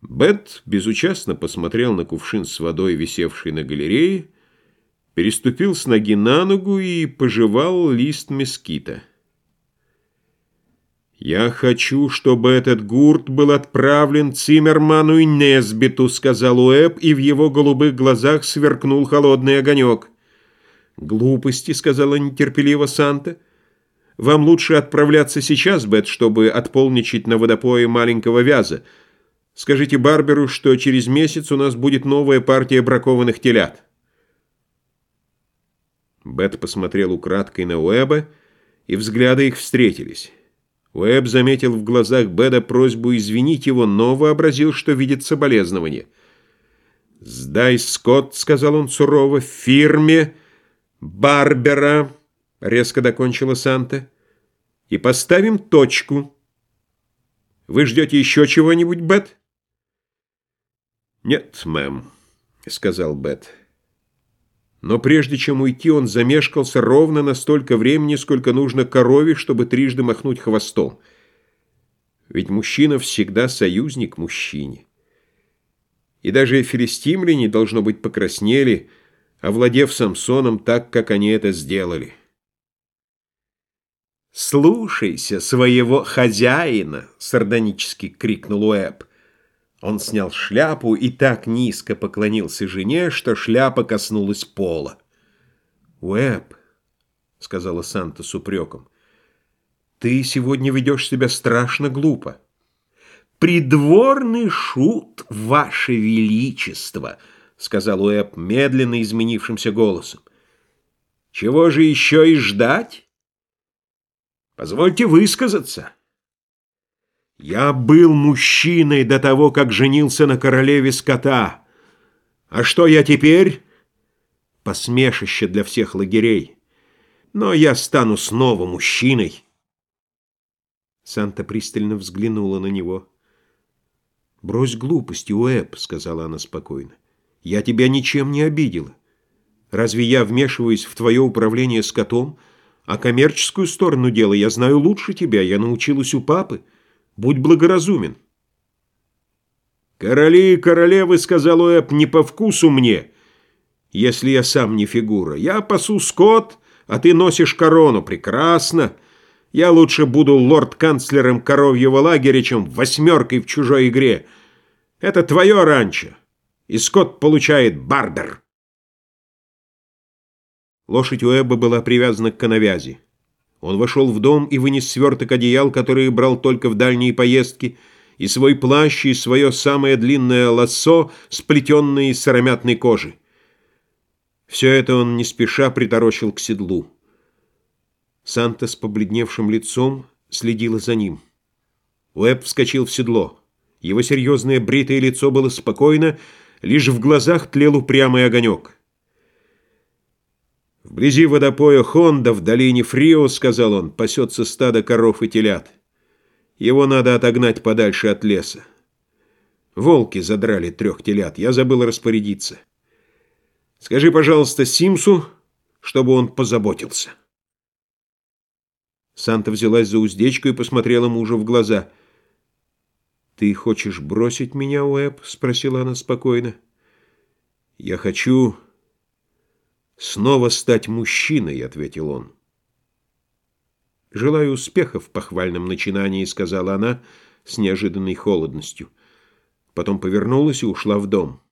Бет безучастно посмотрел на кувшин с водой, висевший на галерее, переступил с ноги на ногу и пожевал лист мескита. «Я хочу, чтобы этот гурт был отправлен Циммерману и Несбиту», — сказал Уэб, и в его голубых глазах сверкнул холодный огонек. «Глупости», — сказала нетерпеливо Санта. «Вам лучше отправляться сейчас, Бет, чтобы отполничать на водопое маленького вяза. Скажите Барберу, что через месяц у нас будет новая партия бракованных телят». Бет посмотрел украдкой на Уэба, и взгляды их встретились. Уэб заметил в глазах Беда просьбу извинить его, но вообразил, что видит соболезнование. «Сдай, Скотт», — сказал он сурово, — «фирме Барбера», — резко докончила Санта, — «и поставим точку. Вы ждете еще чего-нибудь, Бет?» «Нет, мэм», — сказал Бет. Но прежде чем уйти, он замешкался ровно на столько времени, сколько нужно корове, чтобы трижды махнуть хвостом. Ведь мужчина всегда союзник мужчине. И даже филистимляне, должно быть, покраснели, овладев Самсоном так, как они это сделали. «Слушайся своего хозяина!» — сардонически крикнул Уэб. Он снял шляпу и так низко поклонился жене, что шляпа коснулась пола. «Уэб», — сказала Санта с упреком, — «ты сегодня ведешь себя страшно глупо». «Придворный шут, ваше величество», — сказал Уэб медленно изменившимся голосом. «Чего же еще и ждать? Позвольте высказаться». Я был мужчиной до того, как женился на королеве скота. А что я теперь? Посмешище для всех лагерей. Но я стану снова мужчиной. Санта пристально взглянула на него. «Брось глупости, Уэб», — сказала она спокойно. «Я тебя ничем не обидела. Разве я вмешиваюсь в твое управление скотом? А коммерческую сторону дела я знаю лучше тебя, я научилась у папы». Будь благоразумен. «Короли и королевы, — сказал Уэб, — не по вкусу мне, если я сам не фигура. Я пасу скот, а ты носишь корону. Прекрасно. Я лучше буду лорд-канцлером коровьего лагеря, чем восьмеркой в чужой игре. Это твое ранчо, и скот получает барбер». Лошадь Уэба была привязана к коновязи. Он вошел в дом и вынес сверток одеял, которые брал только в дальние поездки, и свой плащ, и свое самое длинное лассо, сплетенное из сыромятной кожи. Все это он не спеша приторочил к седлу. Санта с побледневшим лицом следила за ним. Уэб вскочил в седло. Его серьезное бритое лицо было спокойно, лишь в глазах тлел упрямый огонек. Вблизи водопоя Хонда, в долине Фрио, сказал он, пасется стадо коров и телят. Его надо отогнать подальше от леса. Волки задрали трех телят, я забыл распорядиться. Скажи, пожалуйста, Симсу, чтобы он позаботился. Санта взялась за уздечку и посмотрела мужу в глаза. «Ты хочешь бросить меня, Уэб?» — спросила она спокойно. «Я хочу...» «Снова стать мужчиной», — ответил он. «Желаю успеха в похвальном начинании», — сказала она с неожиданной холодностью. Потом повернулась и ушла в дом.